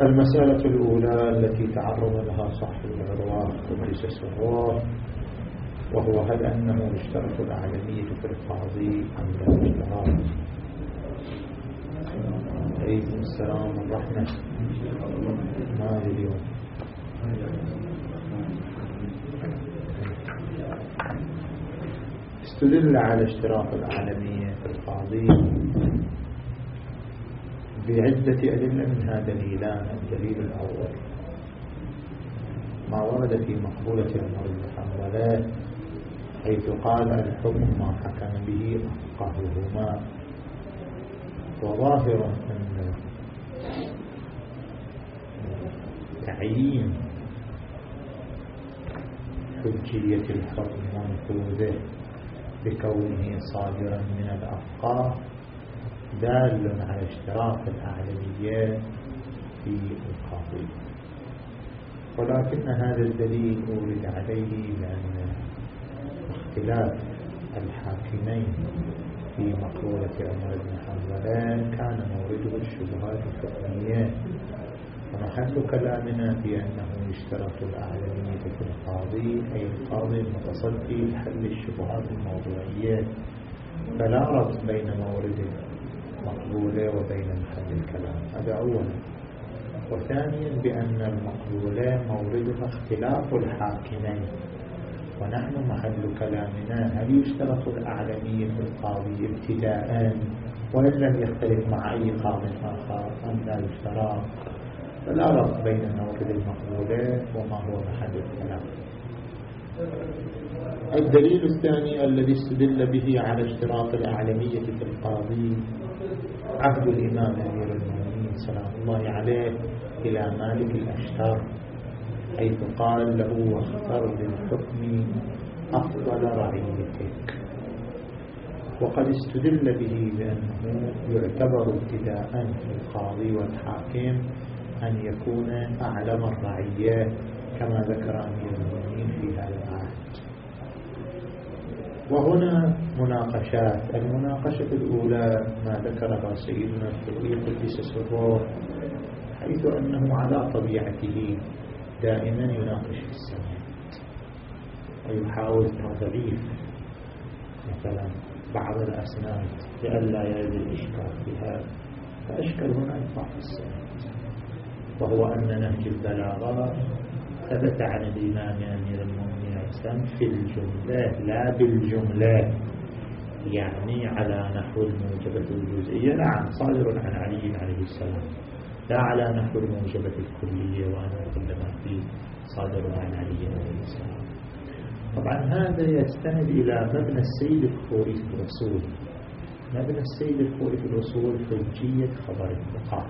المسألة الأولى التي تعرض لها صاحب العروة قدس سره وهو هل أنه يشترط الأعلمية في القاضي أم لا؟ يشترط عليكم السلام والرحمة ما اليوم؟ استدل على اشتراط الأعلمية في القاضي بعدة أدلة منها دليلان الدليل الأول. ما ورد في مقبولة بن حنظلة حيث قال الحكم ما حكم به أفقههما. وظاهر أن تعيين حجية الحكم ونفوذه بكونه صادرا من الأفقاه دال على اشتراك الأعلمية في القاضي. ولكن هذا الدليل أورد عليه لأن اختلاف الحاكمين في مقولة عمر بن حنظلة كان مورده الشبهات الحكمية ومحل كلامنا في أنه يشترط الأعلمية في القاضي أي القاضي المتصدي لحل الشبهات الموضوعية. فلا ربط بين مورد المقبولة وبين محل الكلام. هذا أولا. وثانيا بأن المقبولة موردها اختلاف الحاكمين. ونحن محل كلامنا هل يشترط الأعلمية في القاضي ابتداء وإن لم يختلف مع أي قاض آخر أم لا يشترط؟ فلا ربط بين المورد المقبولة وما هو محل الكلام. الدليل الثاني الذي استدل به على اشتراط الأعلمية في القاضي عهد الإمام أمير المؤمنين سلام الله عليه إلى مالك الأشتر حيث قال له واختر بالحكم أفضل رعيتك. وقد استدل به بأنه يعتبر ابتداء القاضي والحاكم أن يكون أعلم الرعية كما ذكر أمير المؤمنين في هذا وهنا مناقشات. المناقشة الأولى ما ذكرها سيدنا الثوري قدس سره حيث أنه على طبيعته دائما يناقش في السماء ويحاول تضعيف مثلا بعض الأسناد لئلا يرد الإشكال بها فأشكل هنا في السماء وهو أن نهج البلاغة ثبت عن الإمام أمير المؤمنين الإسلام في الجملة لا بالجملة يعني على نحو الموجبة الجزئية نعم صادر عن علي عليه السلام. لا على نحو الموجبة الكلية وأنا كلما في صادر عن علي عليه السلام. طبعا هذا يستند إلى مبنى السيد الخوري في الرسول. مبنى السيد الخوري في الرسول حجية خبر الثقة.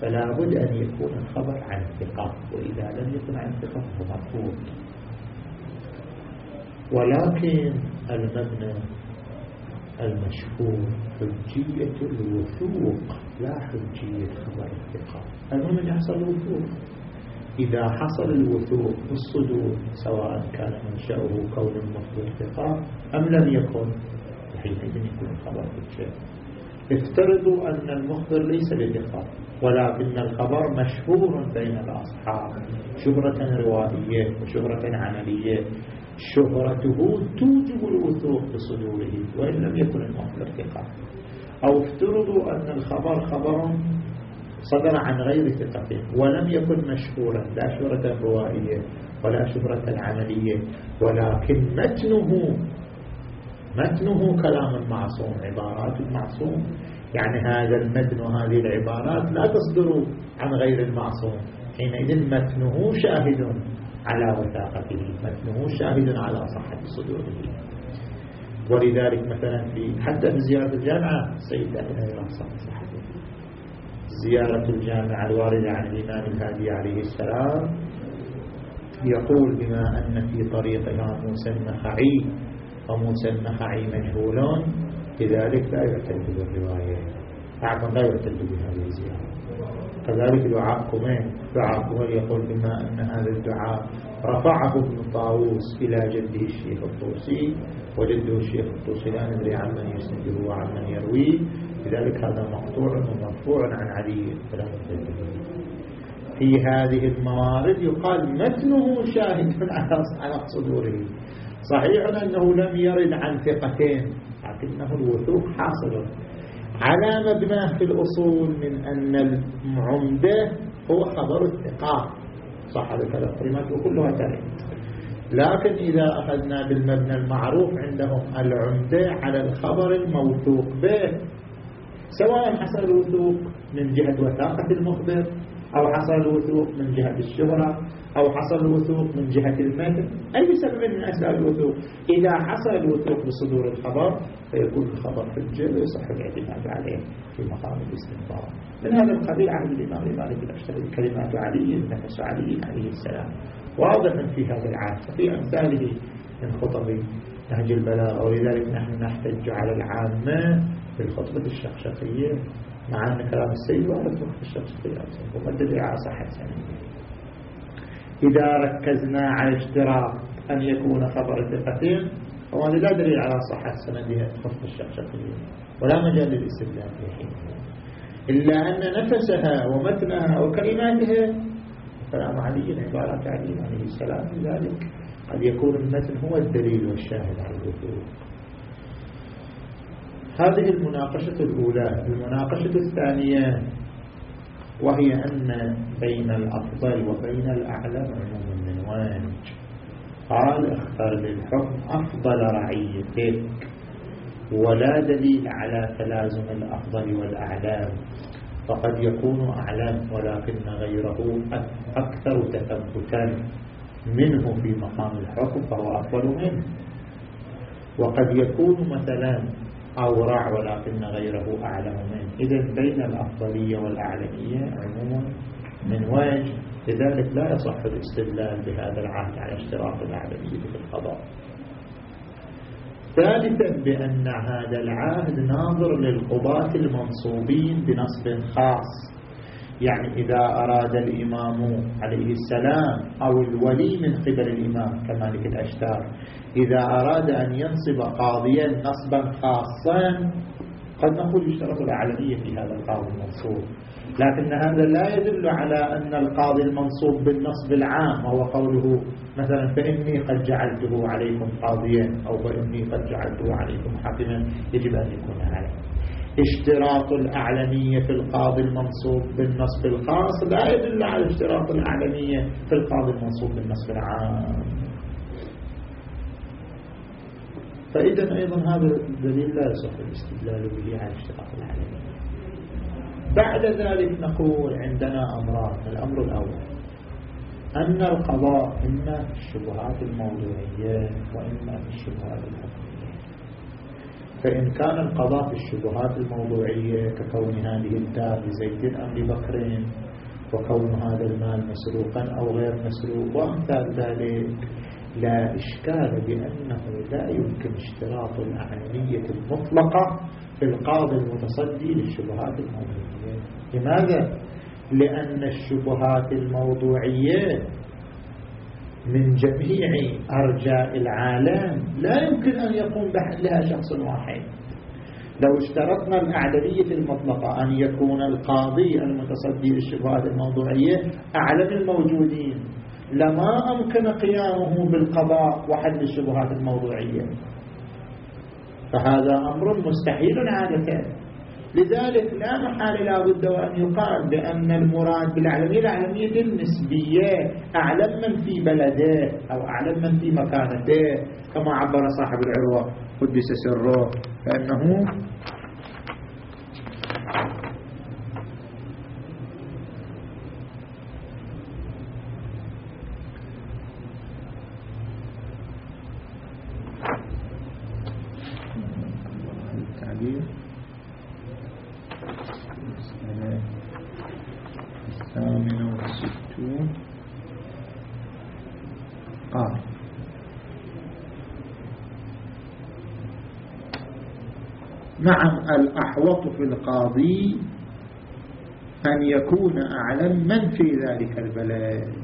فلا بد أن يكون الخبر عن ثقة وإذا لم يكن عن ثقة فهو مرفوض ولكن المبنى المشهور حجية الوثوق لا حجية خبر الثقة. المهم أن يحصل الوثوق. إذا حصل الوثوق في الصدور سواء كان منشأه كون المخبر ثقة أم لم يكن حينئذ يكون الخبر حجة. افترضوا أن المخبر ليس بثقة ولكن الخبر مشهور بين الأصحاب شهرة روائية وشهرة عملية. شهرته توجب الوثوق بصدوره وإن لم يكن المخبر ثقة أو افترضوا أن الخبر خبر صدر عن غير ثقة ولم يكن مشهورا لا شهرة روائية ولا شهرة عملية ولكن متنه متنه كلام معصوم عبارات المعصوم. يعني هذا المتن وهذه العبارات لا تصدر عن غير المعصوم. حينئذ متنه شاهد. على وثاقته متنه شاهد على صحة صدوره. ولذلك مثلا في حتى في زيارة الجامعة سيد أهل صحة زيارة الجامعة الواردة عن الإمام الهادي عليه السلام يقول بما أن في طريقها موسى النخعي وموسى النخعي مجهولون لذلك لا يعتد بالرواية أعظم لا يعتد بهذه الزيارة. كذلك دعاء كمين دعاء كمين يقول بما أن هذا الدعاء رفعه ابن طاووس إلى جده الشيخ الطوسي وجده الشيخ الطوسي لا ندري عمن يسنده وعمن يرويه. لذلك هذا مقطوع ومرفوع عن علي في هذه الموارد يقال متنه شاهد على صدوره. صحيح أنه لم يرد عن ثقتين لكنه الوثوق حاصل. على مبناه في الأصول من أن العمدة هو خبر الثقات. صح هذا الكلام كلماته كلها ترد لكن إذا أخذنا بالمبنى المعروف عندهم العمدة على الخبر الموثوق به سواء حصل الوثوق من جهة وثاقة المخبر أو حصل الوثوق من جهة الشهرة أو حصل الوثوق من جهة المتن أي سبب من أسباب الوثوق؟ إذا حصل الوثوق بصدور الخبر فيكون الخبر حجة ويصح الاعتماد عليه في مقام الاستنباط. من هذا القبيل عهد الإمام مالك الأشتري كلمات علي نفس علي عليه السلام. واضح في هذا العهد. وفي أمثاله من خطب نهج البلاغة ولذلك نحن نحتج على العامة في الخطبة الشخشقية مع أن كلام السيد وارد في الشخصية ومدد على صحة سنة إذا ركزنا على اشتراط أن يكون خبر ثقتين فهذا لا دليل على صحة سندها خطبة الشخصية ولا مجال للاستدلال في إلا أن نفسها ومتنها وكلماتها كلام علي عبارات علي عليه السلام لذلك قد يكون المتن هو الدليل والشاهد على الوثوق هذه المناقشة الأولى المناقشة الثانية وهي أن بين الأفضل وبين الأعلم عموم من وين قال اختر للحكم أفضل رعيتك ولا دليل على تلازم الأفضل والأعلام فقد يكون أعلم ولكن غيره أكثر تثبتا منه في مقام الحكم فهو أفضل منه. وقد يكون مثلا أورع ولكن غيره أعلم منه. إذا بين الأفضلية والأعلمية عموما من وجه لذلك لا يصح الاستدلال بهذا العهد على اشتراط الأعلمية في القضاء. ثالثا بأن هذا العهد ناظر للقضاة المنصوبين بنصب خاص. يعني إذا أراد الإمام عليه السلام أو الولي من قبل الإمام كمالك الأشتار إذا أراد أن ينصب قاضيا نصبا خاصا قد نقول يشترط الأعلمية في هذا القاضي المنصوب. لكن هذا لا يدل على أن القاضي المنصوب بالنصب العام وهو قوله مثلا فإني قد جعلته عليكم قاضيا أو فإني قد جعلته عليكم حاكما يجب أن يكون عليه اشتراط الأعلمية في القاضي المنصوب بالنصب الخاص لا يدل على اشتراط الأعلمية في القاضي المنصوب بالنصب العام. فإذا أيضا هذا الدليل لا يصح الاستدلال به على اشتراط العالمين بعد ذلك نقول عندنا أمران الأمر الأول أن القضاء إما الشبهات الموضوعية وإما الشبهات الحكمية فإن كان القضاء في الشبهات الموضوعية ككون هذه الدار لزيد أم لبكر وكون هذا المال مسروقا أو غير مسروق وأمثال ذلك لا إشكال بأنه لا يمكن اشتراط الأعلمية المطلقة في القاضي المتصدي للشبهات الموضوعية لماذا؟ لأن الشبهات الموضوعية من جميع أرجاء العالم لا يمكن أن يقوم بحلها شخص واحد. لو اشترطنا الأعلمية المطلقة أن يكون القاضي المتصدي للشبهات الموضوعية أعلم الموجودين. لما أمكن قيامه بالقضاء وحل الشبهات الموضوعية؟ فهذا أمر مستحيل عادة. لذلك لا محال لا بد وأن يقال بأن المراد بالعلمية العلمية النسبية أعلم من في بلده أو أعلم من في مكانته كما عبر صاحب العروة قدس سره فإنه الأحوط في القاضي أن يكون أعلم من في ذلك البلد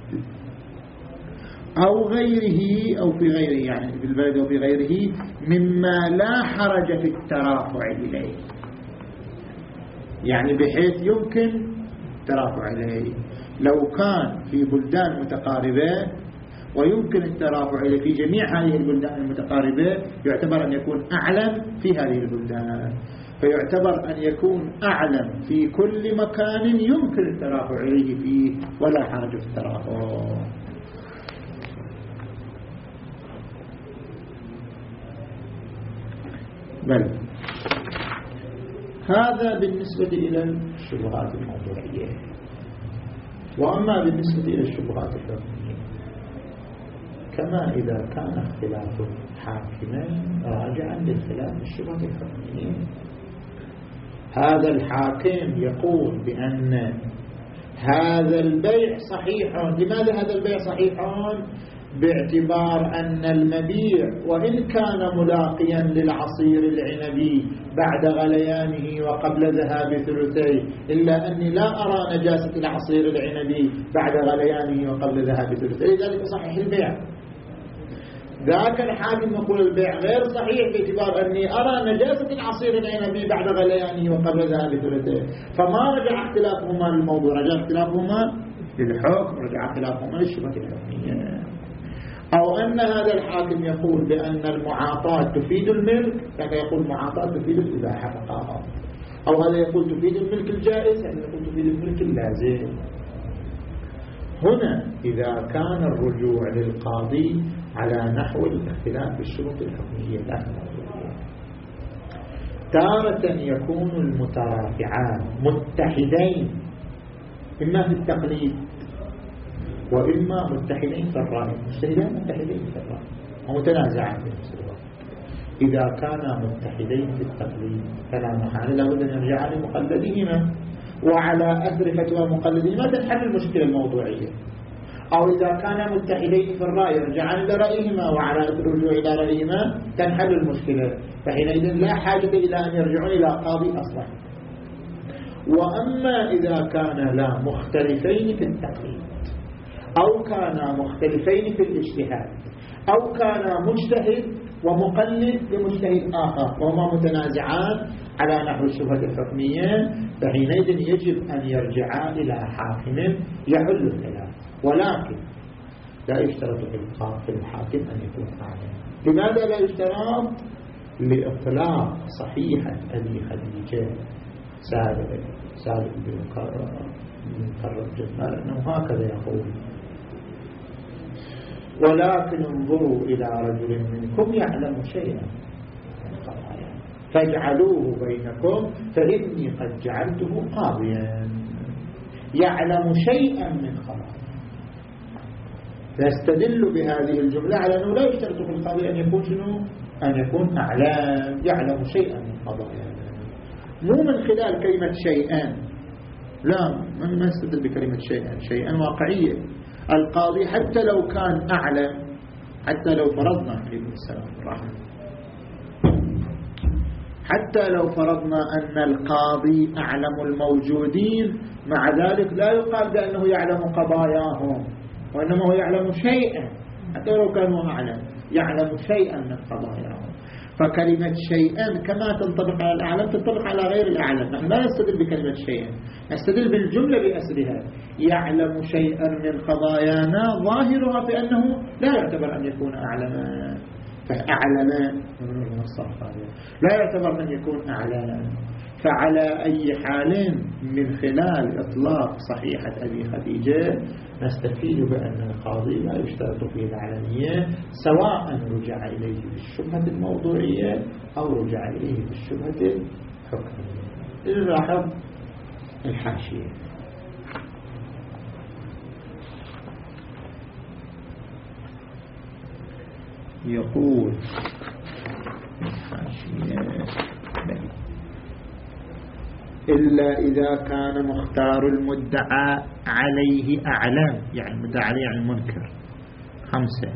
أو غيره أو في غيره يعني في البلد أو في غيره مما لا حرج في الترافع إليه. يعني بحيث يمكن الترافع إليه. لو كان في بلدان متقاربة ويمكن الترافع إليه في جميع هذه البلدان المتقاربة يعتبر أن يكون أعلم في هذه البلدان. فيعتبر أن يكون أعلم في كل مكان يمكن الترافع إليه فيه ولا حاجة في الترافع. بل هذا بالنسبة إلى الشبهات الموضوعية وأما بالنسبة إلى الشبهات الحكمية كما إذا كان اختلاف الحاكمين راجعا للخلاف الشبهات الحكمية هذا الحاكم يقول بأن هذا البيع صحيح. لماذا هذا البيع صحيح؟ باعتبار أن المبيع وإن كان ملاقيا للعصير العنبي بعد غليانه وقبل ذهاب ثلثيه إلا أني لا أرى نجاسة العصير العنبي بعد غليانه وقبل ذهاب ثلثيه. لذلك صحيح البيع. ذاك الحاكم يقول البيع غير صحيح باعتبار أني أرى نجاسة العصير العنبي بعد غليانه وقبل ذهاب ثلثيه فما رجع اختلافهما للموضوع؟ رجع اختلافهما للحكم رجع اختلافهما للشبكة الحكمية. أو أن هذا الحاكم يقول بأن المعاطاة تفيد الملك كان يقول المعاطاة تفيد الإباحة فقط. أو هذا يقول تفيد الملك الجائز يعني يقول تفيد الملك اللازم. هنا إذا كان الرجوع للقاضي على نحو الاختلاف بالشروط الحكمية لا تارة يكون المترافعان متحدين إما في التقليد وإما متحدين في الرأي مجتهدان متحدين في الرأي ومتنازعان في نفس الوقت. إذا كانا متحدين في التقليد فلا محال لابد أن يرجعا لمقلدهما وعلى أثر فتوى مقلدهما تنحل المشكلة الموضوعية؟ أو إذا كانا متحدين في الرأي يرجعان إلى رأيهما وعلى أثر الرجوع إلى رأيهما تنحل المشكلة. فحينئذ لا حاجة إلى أن يرجعوا إلى قاضي أصلا. وأما إذا كان لا مختلفين في التقليد أو كانا مختلفين في الاجتهاد أو كانا مجتهد ومقلد لمجتهد آخر. وهما متنازعان على نحو الشبهة الحكمية. فحينئذ يجب أن يرجعا إلى حاكم يحل الخلاف. ولكن لا يشترط في الحاكم أن يكون أعلم لماذا لا يشترط؟ لإطلاق صحيحة أبي خديجة سالم سالم بن مكرم جمال أنه هكذا يقول. ولكن انظروا إلى رجل منكم يعلم شيئا. فاجعلوه بينكم فإني قد جعلته قاضيا. يعلم شيئا من خبر. فيستدل بهذه الجملة على أنه لا يشترط في القاضي أن يكون شنو؟ أن يكون أعلام يعلم شيئا من قضايا مو من خلال كلمة شيئا. لا ما يستدل بكلمة شيئا. شيئا واقعية. القاضي حتى لو كان أعلم حتى لو فرضنا عليكم السلام ورحمة حتى لو فرضنا أن القاضي أعلم الموجودين مع ذلك لا يقال بأنه يعلم قضاياهم وإنما هو يعلم شيئا. حتى لو كانوا أعلم يعلم شيئا من قضاياهم. فكلمة شيئا كما تنطبق على الأعلم تنطبق على غير الأعلم. نحن لا نستدل بكلمة شيئا نستدل بالجملة بأسرها يعلم شيئا من قضايانا ظاهرها بأنه لا يعتبر أن يكون أعلما. فأعلم. لا يعتبر أن يكون أعلم. فعلى أي حال من خلال إطلاق صحيحة أبي خديجة نستفيد بأن القاضي لا يشترط فيه العلنية سواء رجع إليه بالشبهة الموضوعية أو رجع إليه بالشبهة الحكمية. لاحظ الحاشية. يقول. إلا إذا كان مختار المدعى عليه أعلم يعني المدعى عليه يعني المنكر. خمسة.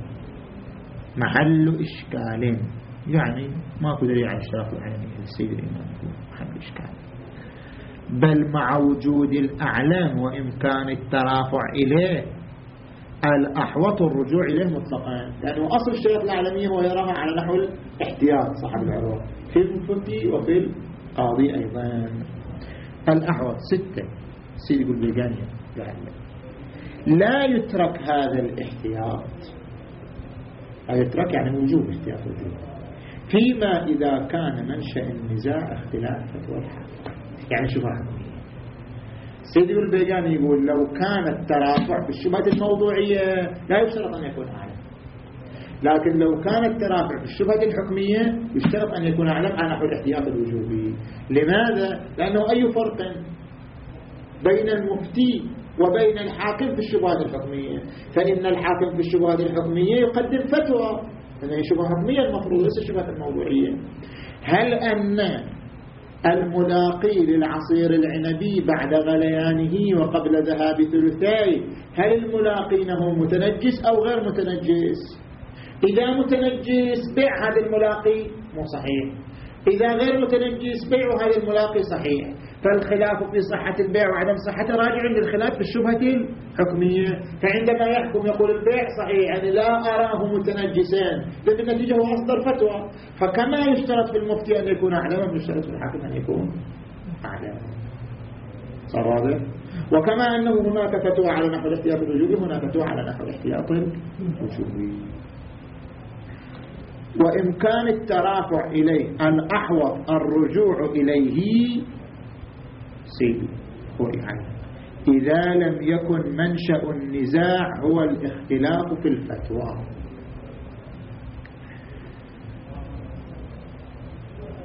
محل إشكال. يعني ما دليل على اشتراك العين السيد الإمام محل إشكال. بل مع وجود الأعلام وإمكان الترافع إليه الأحوط الرجوع إليه مطلقا لأنه أصل الشريط العالمية هو يراها على نحو الاحتياط صاحب العروة في المفتي وفي القاضي أيضا. الأحوط ستة. سيدي يقول بيجانية لا يترك هذا الاحتياط. لا يترك يعني وجوب احتياط وجوب فيما إذا كان منشأ النزاع اختلاف فتوى الحاكم يعني شو حكمية سيدي البيجاني يقول لو كان الترافع في الشبهات الموضوعية لا يشترط أن يكون أعلم. لكن لو كان الترافع في الشبهة الحكمية يشترط أن يكون أعلم. على نحو الاحتياط الوجوبي. لماذا؟ لأنه أي فرق بين المفتي وبين الحاكم في الشبهات الحكمية؟ فإن الحاكم في الشبهات الحكمية يقدم فتوى. هي شبهة حكمية المفروض ليس الشبهات الموضوعية. هل أن الملاقي للعصير العنبي بعد غليانه وقبل ذهاب ثلثيه. هل الملاقي له متنجس أو غير متنجس؟ إذا متنجس بيع هذا الملاقي مو صحيح. إذا غير متنجس بيع هذا الملاقي صحيح. فالخلاف في صحة البيع وعدم صحته راجع للخلاف في الشبهة الحكمية. فعندما يحكم يقول البيع صحيح يعني لا أراه متنجسين. بالنتيجة هو أصدر فتوى. فكما يشترط في المفتي أن يكون أعلم يشترط في الحاكم أن يكون أعلم صار واضح؟ وكما أنه هناك فتوى على نحو الاحتياط الوجوبي هناك فتوى على نحو الاحتياط الوجوبي وإمكان الترافع إليه الأحوط الرجوع إليه سيدي يعني إذا لم يكن منشأ النزاع هو الاختلاف في الفتوى.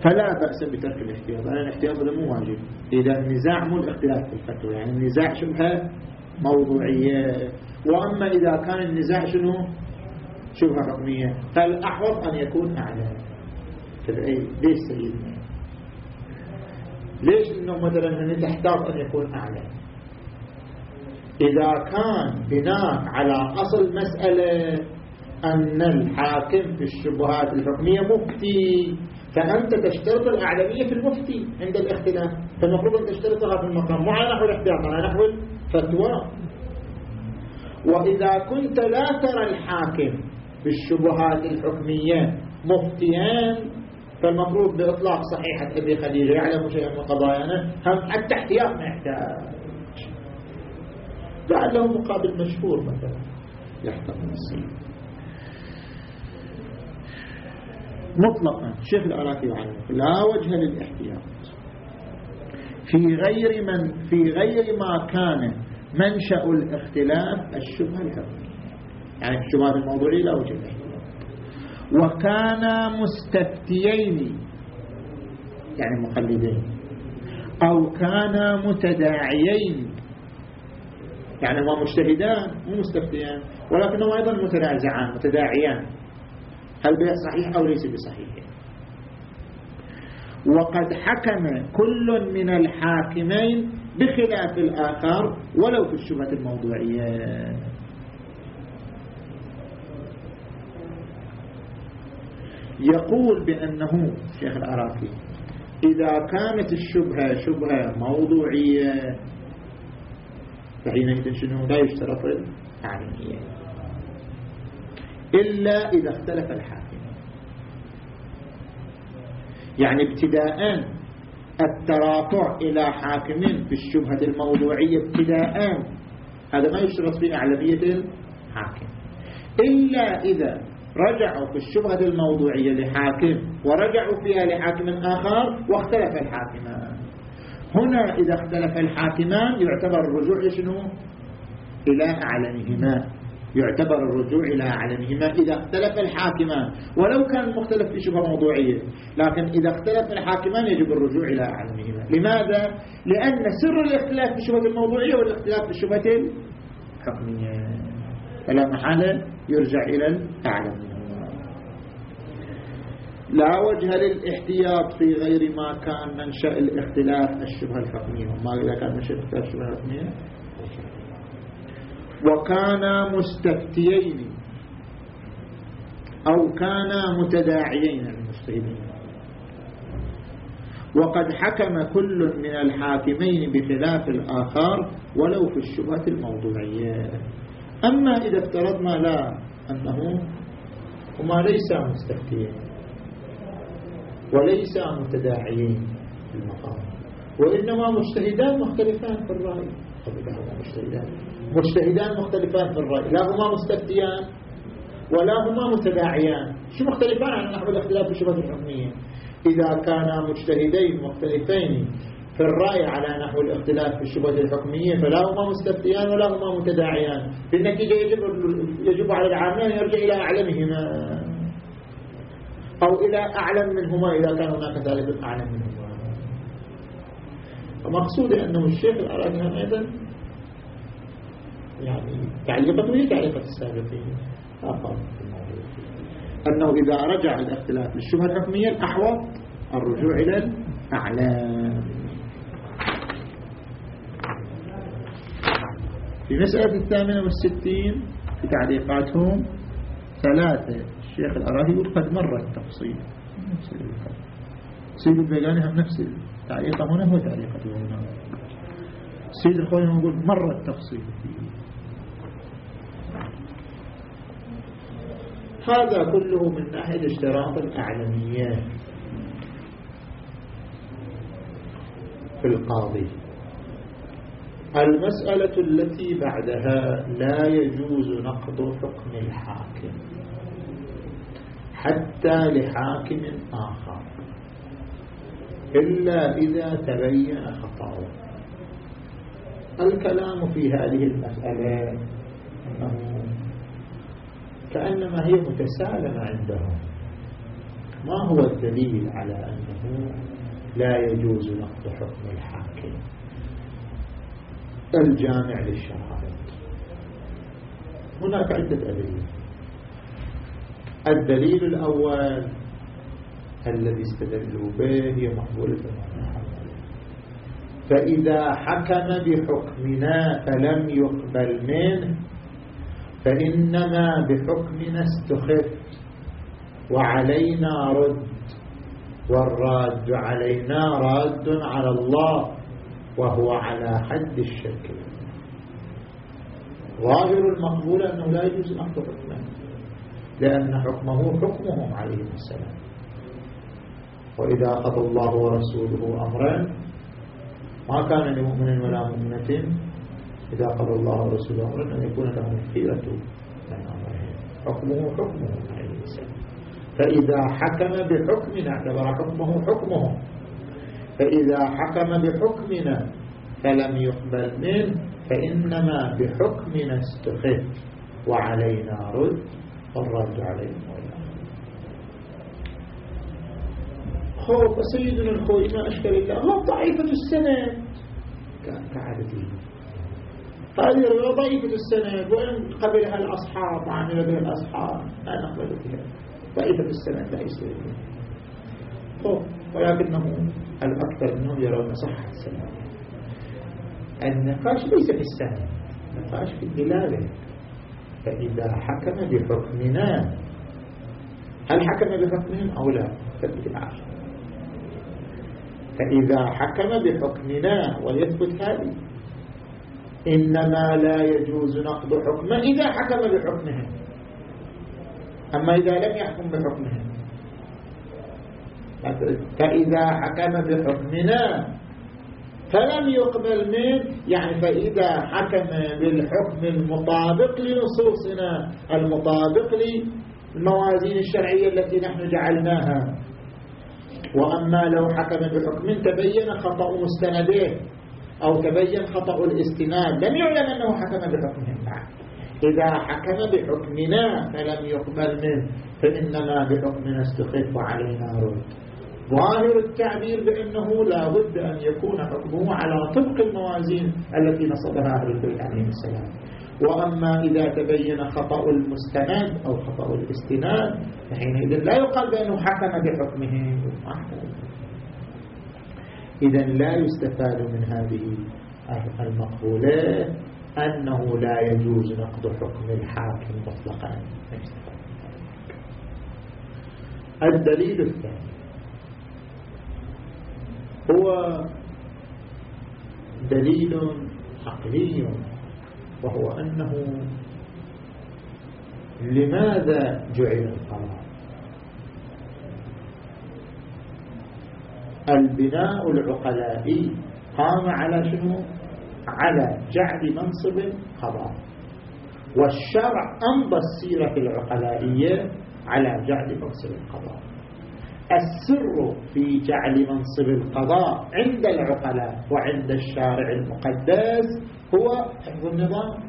فلا بأس بترك الاحتياط. لأن الاحتياط هذا مو واجب. إذا النزاع مو الاختلاف في الفتوى. يعني النزاع شبهة موضوعية. وأما إذا كان النزاع شنو؟ شبهة حكمية فالأحوط أن يكون أعلى. ليش سيدنا؟ ليش إنه مثلا تحتاج أن يكون أعلى؟ إذا كان بناء على أصل مسألة أن الحاكم في الشبهات الحكمية مفتي فأنت تشترط الأعلمية في المفتي عند الاختلاف. فالمفروض أن تشترطها في المقام مو على نحو الاحتياط على نحو الفتوى. وإذا كنت لا ترى الحاكم في الشبهات الحكمية مفتيان فالمفروض بإطلاق صحيحة أبي خديجة يعلم شيئا من قضايانا هم حتى احتياط ما يحتاج لعله مقابل مشهور مثلا. يحتمل السلام مطلقا شيخ العراقي يعلم. لا وجه للإحتياط. في غير من في غير ما كان منشأ الاختلاف الشبهة الحكمية يعني الشبهات الموضوعية لا وجه لها وكانا مستفتيين. يعني مقلدين. أو كانا متداعيين. يعني هما مجتهدان مو مستفتيان. ولكنهما أيضا متنازعان متداعيان. هل بيع صحيح أو ليس بصحيح؟ وقد حكم كل من الحاكمين بخلاف الآخر ولو في الشبهة الموضوعية. يقول بأنه شيخ العراقي إذا كانت الشبهة شبهة موضوعية فحينئذ شنو؟ لا يشترط التعليمية إلا إذا اختلف الحاكم. يعني ابتداء التراطع إلى حاكم في الشبهة الموضوعية ابتداء هذا ما يشترط في أعلمية الحاكم. إلا إذا رجعوا في الشبهة الموضوعية لحاكم ورجعوا فيها لحاكم آخر واختلف الحاكمان. هنا إذا اختلف الحاكمان يعتبر الرجوع لشنو إلى أعلمهما يعتبر الرجوع إلى أعلمهما إذا اختلف الحاكمان. ولو كان المختلف في شبهة موضوعية لكن إذا اختلف الحاكمان يجب الرجوع إلى أعلمهما لماذا؟ لأن سر الاختلاف في الشبهة الموضوعية والإختلاف في الشبهة الحكمية. فلا محالة يرجع إلى الأعلم. لا وجه للاحتياط في غير ما كان منشأ الاختلاف الشبهة الحكمية. وما إذا كان منشأ الاختلاف الشبهة الحكمية؟ وكانا مستفتيين أو كانا متداعيين المجتهدين وقد حكم كل من الحاكمين بخلاف الآخر ولو في الشبهة الموضوعية. أما إذا افترضنا لا أنه هما ليس مستفتيين وليس متداعيين في المقام وإنما مجتهدان مختلفان في الرأي. مجتهدان مجتهدان مختلفان في الرأي. لا هما مستفتيان ولا هما متداعيان. شو مختلفان؟ عن نحو الاختلاف في الشبهة الحكمية. إذا كانا مجتهدين مختلفين في الرأي على نحو الاختلاف في الشبهة الحكمية فلا هما مستفتيان ولا هما متداعيان. في النتيجة يجب, يجب على العامة أن يرجع إلى أعلمهما. أو إلى أعلم منهما إذا كان هناك ثالث أعلم منهما. فمقصودي أنه الشيخ الأرادي أيضا يعني تعليقته هي تعليقة السابقين آخر أنه إذا رجع الإختلاف للشبهة الحكمية الأحوط الرجوع إلى الأعلام. في مسألة الثامنة والستين في تعليقاتهم ثلاثة الشيخ الأراهي يقول قد مر التفصيل. سيد البيقاني هم نفس التعليق هنا هو تعليقته هنا. سيد الخوي يقول مر التفصيل. هذا كله من ناحية اشتراط الأعلميات في القاضي. المسألة التي بعدها لا يجوز نقض حكم الحاكم حتى لحاكم آخر إلا إذا تبين خطأه. الكلام في هذه المسألة أنه كأنما هي متسالمة عندهم. ما هو الدليل على أنه لا يجوز نقض حكم الحاكم؟ الجامع للشرائط. هناك عدة أدلة الدليل الأول الذي استدلوا به هي مقبولة فإذا حكم بحكمنا فلم يقبل منه فإنما بحكمنا استخف. وعلينا رد. والراد علينا راد على الله. وهو على حد الشرك. ظاهر المقبول أنه لا يجوز نقض حكمه لأن حكمه حكمهم عليه السلام. وإذا قضى الله ورسوله أمرا ما كان لمؤمن ولا مؤمنة إذا قضى الله ورسوله أمرا أن يكون لهم الخيرة من أمرهم. حكمه حكمهم عليه السلام. فإذا حكم بحكمنا اعتبر حكمه حكمهم. فإذا حكم بحكمنا فلم يقبل منه فإنما بحكمنا استخف وعلينا رد والرد علينا خوف سيدنا الخوي ما أشكال الله. هو ضعيفة السند. كعادته هذه ضعيفة السند. وإن قبلها الأصحاب وعمل بها الأصحاب لا نقبل بها ضعيفة السند لا يصير خوف ولكنه الأكثر منهم يرون صحة السند النقاش ليس في السند النقاش في الدلالة. فإذا حكم بحكمنا هل حكم بحكمهم أو لا؟ فالإدعاء فإذا حكم بحكمنا ويثبت هذه إنما لا يجوز نقض حكمه إذا حكم بحكمهم. أما إذا لم يحكم بحكمهم فإذا حكم بحكمنا فلم يقبل منه يعني فإذا حكم بالحكم المطابق لنصوصنا المطابق للموازين الشرعية التي نحن جعلناها. وأما لو حكم بحكم تبين خطأ مستنده أو تبين خطأ الاستناد. لم يعلم أنه حكم بحكمه. إذا حكم بحكمنا فلم يقبل منه فإنما بحكمنا استخف علينا رد. ظاهر التعبير بأنه لا بد أن يكون حكمه على طبق الموازين التي نصبها أهل البيت عليهم السلام. وأما إذا تبين خطأ المستند أو خطأ الاستناد فحينئذ لا يقال بأنه حكم بحكمه. إذا لا يستفاد من هذه المقولة أنه لا يجوز نقض حكم الحاكم مطلقا. الدليل الثاني. هو دليل عقلي وهو أنه لماذا جعل القرار البناء العقلائي قام على شنو؟ على جعل منصب القضاء والشرع أمضى السيرة العقلائية على جعل منصب القضاء السر في جعل منصب القضاء عند العقلاء وعند الشارع المقدس هو حفظ النظام.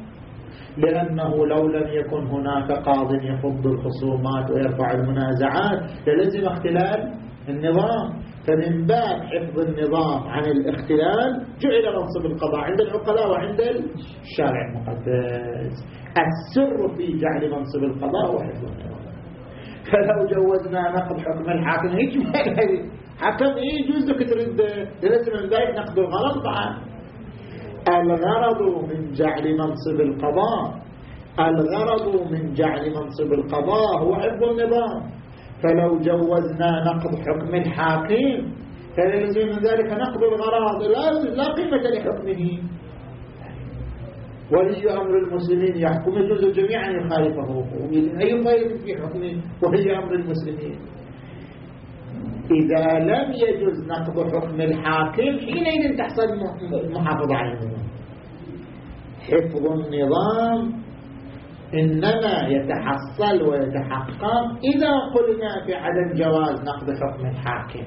لأنه لو لم يكن هناك قاض يفض الخصومات ويرفع المنازعات للزم اختلال النظام. فمن باب حفظ النظام عن الاختلال جعل منصب القضاء عند العقلاء وعند الشارع المقدس. السر في جعل منصب القضاء هو حفظ النظام. فلو جوزنا نقض حكم الحاكم هيك حكم إيه يجوز لك ترد لازم من ذلك نقض الغلط بعد الغرض من جعل منصب القضاء الغرض من جعل منصب القضاء هو حفظ النظام. فلو جوزنا نقض حكم الحاكم فلازم من ذلك نقض الغرض. لا قيمة لحكمه. ولي أمر المسلمين يحكم. يجوز جميعا يخالفه أي فائدة في حكمه ولي أمر المسلمين. إذا لم يجوز نقض حكم الحاكم حينئذ تحصل المحافظة على النظام حفظ النظام إنما يتحصل ويتحقق إذا قلنا في عدم جواز نقض حكم الحاكم.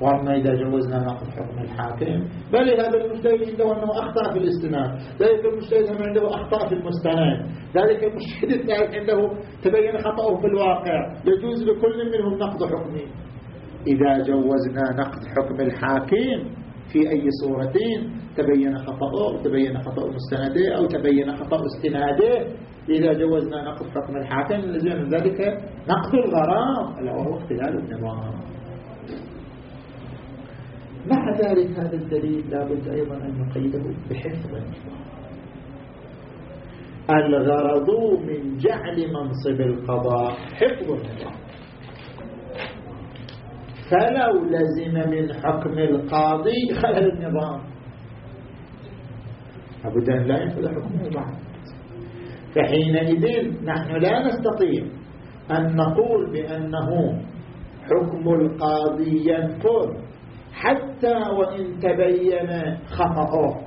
وأما إذا جوزنا نقض حكم الحاكم. بل هذا المجتهد عنده أنه أخطأ في الاستناد. ذلك المجتهد عنده أخطأ في المستند. ذلك المجتهد الثالث عنده تبين خطأه في الواقع. يجوز لكل منهم نقض حكمه. إذا جوزنا نقض حكم الحاكم في أي صورتين تبين خطأه تبين خطأ مستنده أو تبين خطأ استناده. إذا جوزنا نقض حكم الحاكم لزم ذلك نقض الغرام. وهو اختلال النظام مع ذلك هذا الدليل لابد أيضا أن نقيده بحفظ النظام الغرض من جعل منصب القضاء حفظ النظام فلو لزم من حكم القاضي خلل النظام. أبدا لا ينفذ حكمه بعد فحينئذ نحن لا نستطيع أن نقول بأنه حكم القاضي ينفذ. حتى وإن تبين خطأه.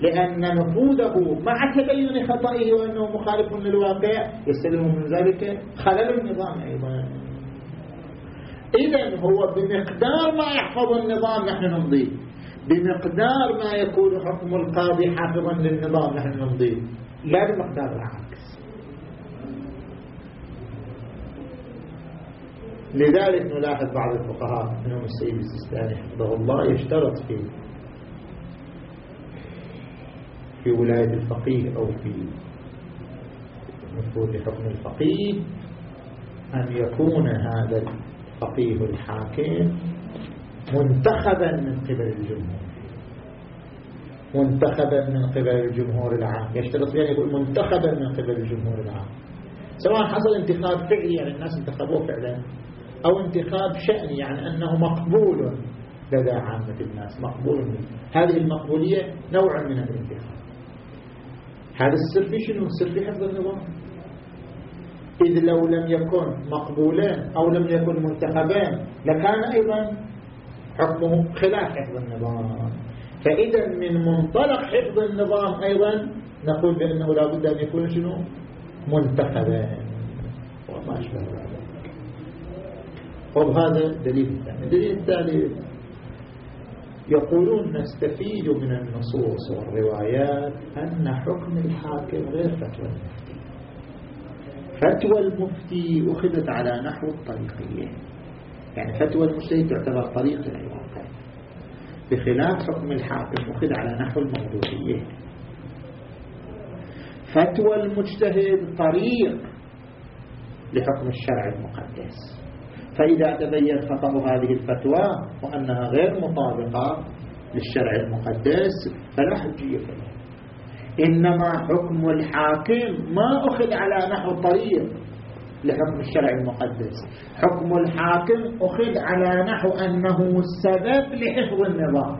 لأن نفوذه مع تبين خطئه وأنه مخالف للواقع يستلم من ذلك خلل النظام أيضا. إذا هو بمقدار ما يحفظ النظام نحن نمضيه بمقدار ما يكون حكم القاضي حافظا للنظام نحن نمضيه لا بمقدار العكس. لذلك نلاحظ بعض الفقهاء منهم السيد السيستاني حفظه الله يشترط في في ولاية الفقيه أو في نفوذ حكم الفقيه أن يكون هذا الفقيه الحاكم منتخبا من قبل الجمهور. منتخبا من قبل الجمهور العام. يشترط بأن يقول منتخبا من قبل الجمهور العام. سواء حصل انتخاب فعلي يعني الناس انتخبوه فعلا. أو انتخاب شأني يعني أنه مقبول لدى عامة الناس مقبول منه. هذه المقبولية نوع من الانتخاب. هذا السر في شنو؟ السر في حفظ النظام. إذ لو لم يكن مقبولين أو لم يكن منتخبين لكان أيضا حكمه خلاف حفظ النظام. فإذا من منطلق حفظ النظام أيضا نقول بأنه لا بد أن يكون شنو؟ منتخبا وما أشبه ذلك وهذا دليل الثاني الدليل الثالث يقولون نستفيد من النصوص والروايات أن حكم الحاكم غير فتوى. المفتي فتوى المفتي أخذت على نحو الطريقية يعني فتوى المجتهد تعتبر طريق الواقع. بخلاف حكم الحاكم أخذ على نحو الموضوعية فتوى المجتهد طريق لحكم الشرع المقدس. فإذا تبين خطأ هذه الفتوى وأنها غير مطابقة للشرع المقدس فلا حجية فيها إنما حكم الحاكم ما أخذ على نحو طريق لحكم الشرع المقدس. حكم الحاكم أخذ على نحو أنه سبب لحفظ النظام.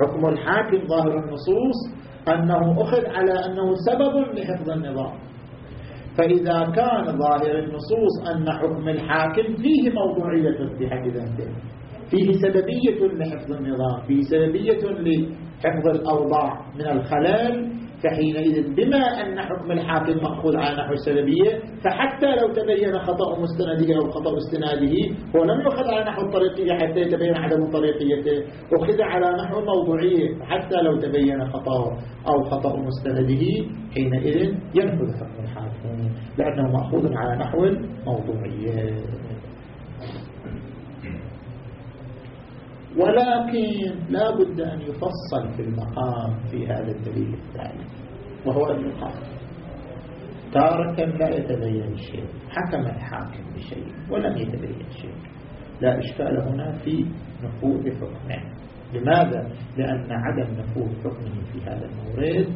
حكم الحاكم ظاهر النصوص أنه أخذ على أنه سبب لحفظ النظام. فإذا كان ظاهر النصوص أن حكم الحاكم فيه موضوعية في حد ذاته. فيه سببية لحفظ النظام فيه سببية لحفظ الأوضاع من الخلل. فحينئذ بما أن حكم الحاكم مأخوذ على نحو السببية فحتى لو تبين خطأ مستنده أو خطأ استناده هو لم يأخذ على نحو الطريقية حتى يتبين عدم طريقيته. أخذ على نحو الموضوعية فحتى لو تبين خطأ أو خطأ مستنده حينئذ ينفذ حكم الحاكم. لأنه مأخوذ على نحو الموضوعية ولكن لا بد أن يفصل في المقام في هذا الدليل الثاني وهو يقال تارة لا يتبين شيء حكم الحاكم بشيء ولم يتبين شيء. لا إشكال هنا في نفوذ حكمه. لماذا؟ لأن عدم نفوذ حكمه في هذا المورد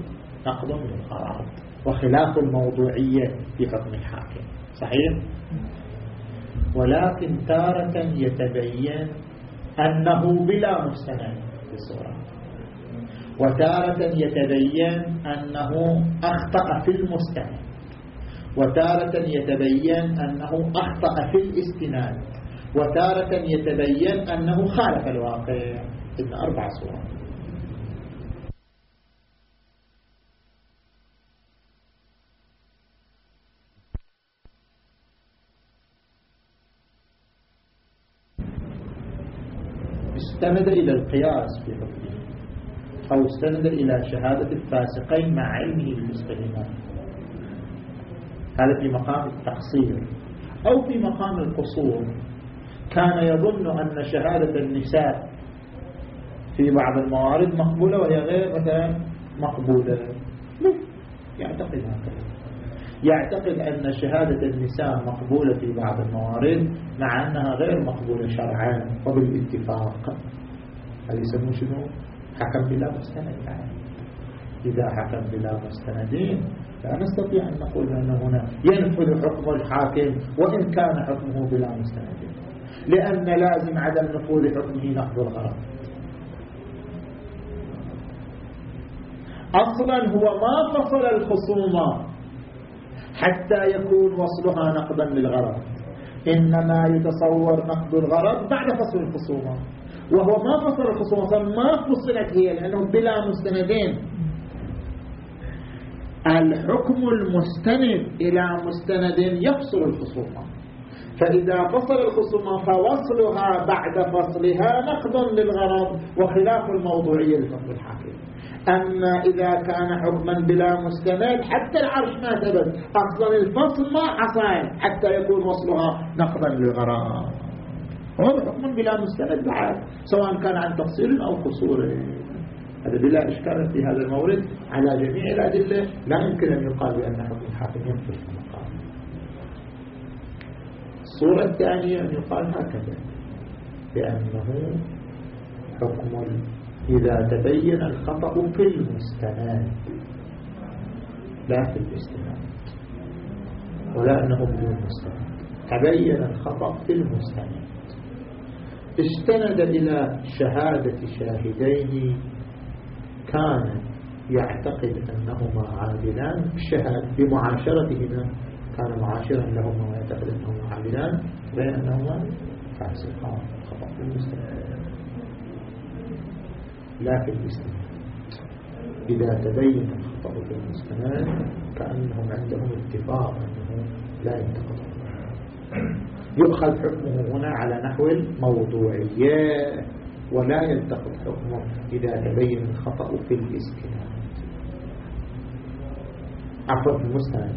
نقض للقرار وخلاف الموضوعية في حكم الحاكم. صحيح؟ ولكن تارة يتبين أنه بلا مستند بصورة وتارة يتبين أنه أخطأ في المستند. وتارة يتبين أنه أخطأ في الاستناد. وتارة يتبين أنه خالف الواقع. إذن أربع صورات. استند إلى القياس في حكمه أو استند إلى شهادة الفاسقين مع علمه بالمستهمات هذا في مقام التقصير أو في مقام القصور. كان يظن أن شهادة النساء في بعض الموارد مقبولة وهي غير مثلا مقبولة يعتقد هكذا. يعتقد أن شهادة النساء مقبولة في بعض الموارد مع أنها غير مقبولة شرعا وبالاتفاق. هذا يسمون شنو؟ حكم بلا مستند يعني. إذا حكم بلا مستندين لا نستطيع أن نقول أن هنا ينفذ حكم الحاكم وإن كان حكمه بلا مستندين لأن لازم عدم نفوذ حكمه نقض الغرض. أصلا هو ما فصل الخصومة حتى يكون وصلها نقضا للغرض. إنما يتصور نقض الغرض بعد فصل الخصومة. وهو ما فصل الخصومة ما فصلت هي لأنه بلا مستندين. الحكم المستند إلى مستند يفصل الخصومة. فإذا فصل الخصومة فوصلها بعد فصلها نقض للغرض وخلاف الموضوعية لفصل الحاكم. أما إذا كان حكما بلا مستند حتى العرش ما ثبت. أصلا الفصل ما حصل حتى يكون وصلها نقضا للغرض هذا حكم بلا مستند بعد سواء كان عن تقصير أو قصور. هذا بلا إشكال في هذا المورد على جميع الأدلة. لا يمكن أن يقال بأن حكم الحاكم ينفذ المقام. الصورة الثانية أن يقال هكذا بأنه حكم إذا تبين الخطأ في المستند لا في الاستناد ولا أنه بدون مستند تبين الخطأ في المستند استند إلى شهادة شاهدين كان يعتقد أنهما عادلان بشهاد بمعاشرتهما كان معاشرا لهما ويعتقد أنهما عادلان بين أنهما فاسقان. خطأ في المستند لا في الاستناد إذا تبين الخطأ في المستند كأنهم عندهم اتفاق أنه لا ينتقض يؤخذ حكمه هنا على نحو الموضوعية ولا ينتقض حكمه إذا تبين الخطأ في الاستناد عفوا في المستند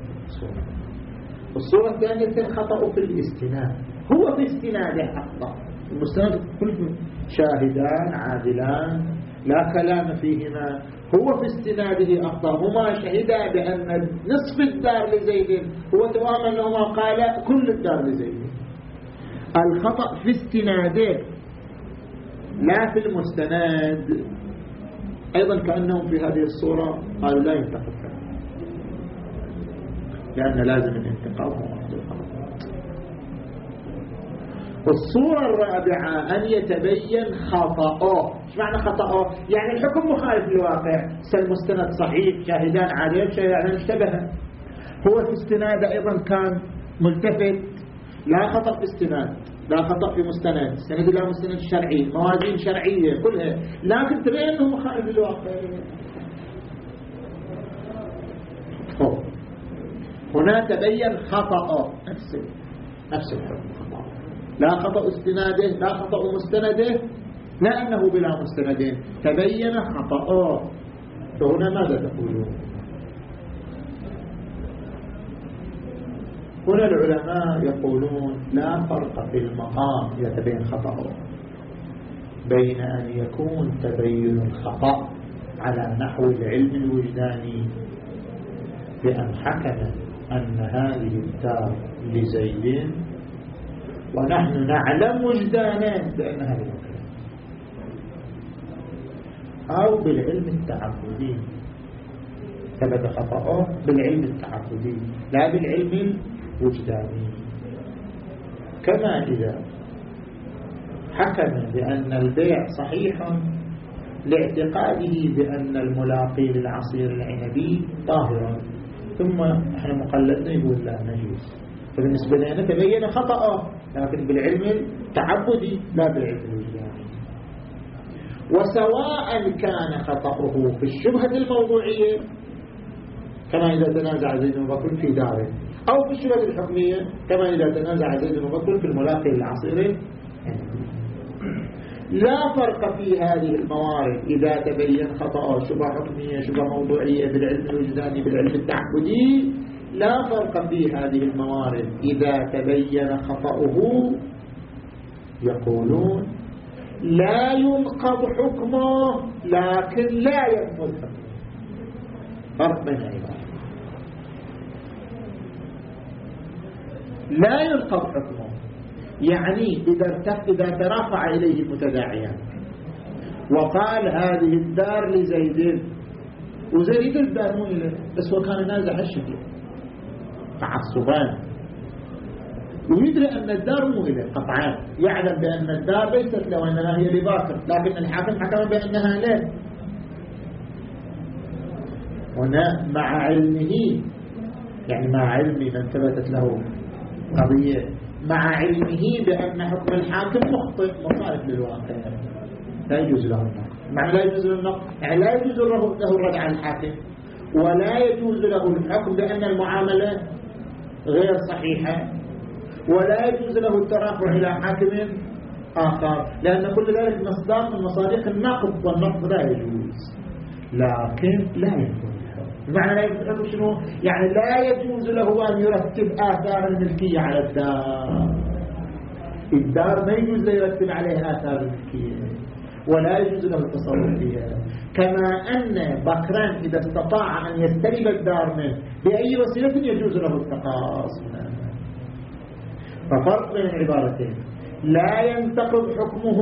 الصورة الثانية الخطأ في الاستناد. هو في استناده أخطأ المستند كل شاهدان عادلان لا كلام فيهما. هو في استناده أخطأ هما شهدا بأن نصف الدار لزيد. هو تماما أنهما قال كل الدار لزيد. الخطأ في استناده لا في المستند. أيضا كأنهم في هذه الصورة قالوا لا ينتقد لأن لازم الانتقام والصورة الرابعة أن يتبين خطأه. إيش معنى خطأه؟ يعني الحكم مخالف للواقع. سالمستند صحيح شاهدان عادل شاهدان اشتبه هو في استناد أيضا كان ملتفت. لا خطأ في استناد لا خطأ في مستند. سند لا مستند شرعي موازين شرعية كلها. لكن تبين أنه مخالف للواقع. هنا تبين خطأ نفس نفس الحكم. لا خطأ استناده لا خطأ مستنده لا أنه بلا مستند تبين خطأ. فهنا ماذا تقولون؟ هنا العلماء يقولون لا فرق في المقام يتبين خطأ. بين أن يكون تبين الخطأ على نحو العلم الوجداني بأن حكم أن هذه الدار لزيد ونحن نعلم وجدانا بأن المكان أو بالعلم التعبدي. ثبت خطأه بالعلم التعبدي لا بالعلم الوجداني. كما إذا حكم بأن البيع صحيح لاعتقاده بأن الملاقي للعصير العنبي طاهر. ثم إحنا مقلدنا يقول لا نجوز فبالنسبة لنا تبين خطأ. لكن بالعلم التعبدي. لا بالعلم الوجداني وسواء كان خطأه في الشبهة الموضوعية كما إذا تنازع زيد بن بكر في داره أو في الشبهة الحكمية كما إذا تنازع زيد بن بكر في الملاقي العصيري لا فرق في هذه الموارد إذا تبين خطأ شبه حكمية شبه موضوعية بالعلم الوجداني بالعلم التعبدي. لا فرق في هذه الموارد. إذا تبين خطأه يقولون لا ينقض حكمه لكن لا ينفذ حكمه. فرق بين عبارة لا ينقض حكمه. يعني إذا إذا ترافع إليه المتداعيان. وقال هذه الدار لزيد. وزيد الدار مو إليه بس هو كان نازع الشكل تعصبان. ويدري أن الدار مو إليه قطعان. يعلم بأن الدار ليست له وإنما هي لباكر لكن الحاكم حكم بأنها له. هنا مع علمه يعني مع علم من ثبتت له قضية. مع علمه بأن حكم الحاكم مخطئ مخالف للواقع. لا يجوز له النقد. معنى لا يجوز له يعني لا يجوز له الرد على الحاكم ولا يجوز له الحكم بأن المعاملة غير صحيحة ولا يجوز له الترافع إلى حاكم آخر لأن كل ذلك مصداق من مصادق النقد والنقد لا يجوز لكن لا يكون بمعنى لا يجوز شنو؟ يعني لا يجوز له أن يرتب آثار الملكية على الدار. الدار ما يجوز يرتب عليها آثار الملكية. ولا يجوز له التصرف فيها. كما أن بكران إذا استطاع أن يستلب الدار منه بأي وسيلة يجوز له التقاص ففرق بين العبارتين. لا ينتقض حكمه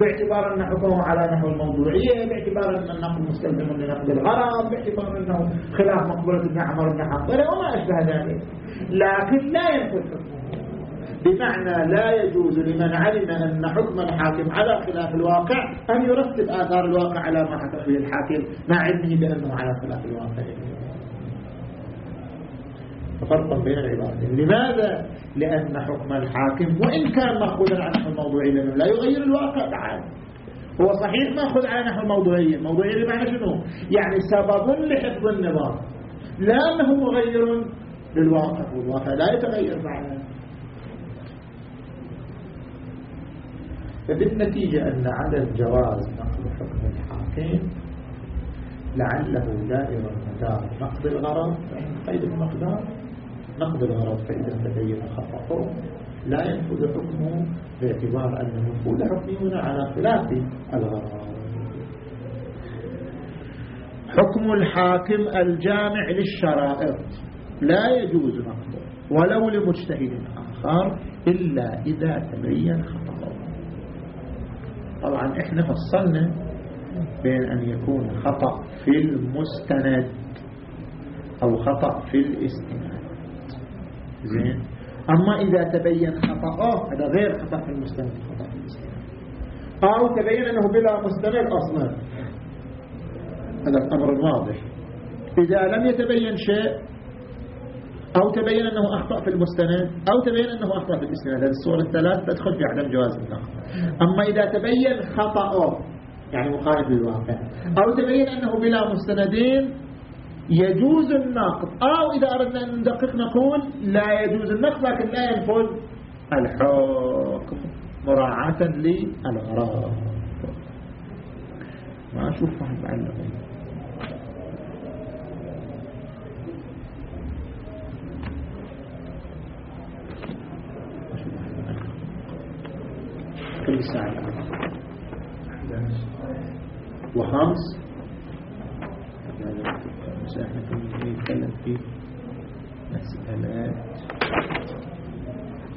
باعتبار أن حكمه على نحو الموضوعية باعتبار أن النقل مستلزم لنقل الغرض باعتبار أنه خلاف مقبولة ابن عمر بن حنظلة وما أشبه ذلك. لكن لا ينفذ حكمه. بمعنى لا يجوز لمن علم أن حكم الحاكم على خلاف الواقع أن يرتب آثار الواقع على ما حكم به الحاكم مع علمه بأنه على خلاف الواقع. ففرق بين العبارتين لماذا؟ لأن حكم الحاكم وإن كان مأخوذا عن نحو الموضوعي لأنه لا يغير الواقع تعالى هو صحيح مأخوذ على نحو الموضوعية الموضوعية بمعنى شنو؟ يعني سبب لحفظ النظام. لا أنه مغير للواقع. والواقع لا يتغير بعد. فبالنتيجة أن عدم جواز نقل حكم الحاكم لعله دائر المدار نقض الغرض فإن قيد المقدار نقض الغرض فإذا تبين خطأه لا ينفذ حكمه باعتبار أن نفوذ حكمه على خلاف الغرض. حكم الحاكم الجامع للشرائط لا يجوز نقضه ولو لمجتهد آخر إلا إذا تبين خطأه. طبعا إحنا فصلنا بين أن يكون خطأ في المستند أو خطأ في الاستناد. زين؟ أما إذا تبين خطأه هذا غير خطأ في المستند خطأ في الاستناد. أو تبين أنه بلا مستند أصلا. هذا الأمر واضح. إذا لم يتبين شيء أو تبين أنه أخطأ في المستند أو تبين أنه أخطأ في الإسناد هذه الصور الثلاث تدخل في عدم جواز النقد. أما إذا تبين خطأه يعني مخالف للواقع أو تبين أنه بلا مستندين يجوز النقد. أو إذا أردنا أن ندقق نقول لا يجوز النقد لكن لا ينفذ الحكم. مراعاة للغرض. ما أشوف فهم علمه كل ساعة وخمس إحنا كنا في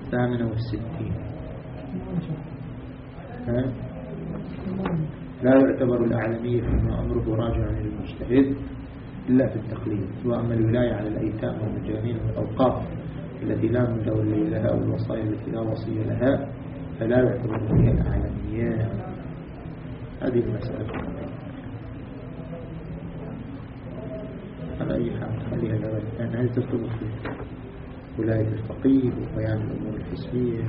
الثامنة والستين لا يعتبر الأعلمية فيما أمره راجعا للمجتهد إلا في التقليد وأما الولاية على الأيتام والمجانين والأوقاف التي لا مدولي لها أو الوصايا التي لا وصية لها فلا يعتبر فيها الأعلمية هذه المسألة. على أي حال خليها لغاية الآن. هل تطلب في ولاية الفقيه وبيان الأمور الحسبية؟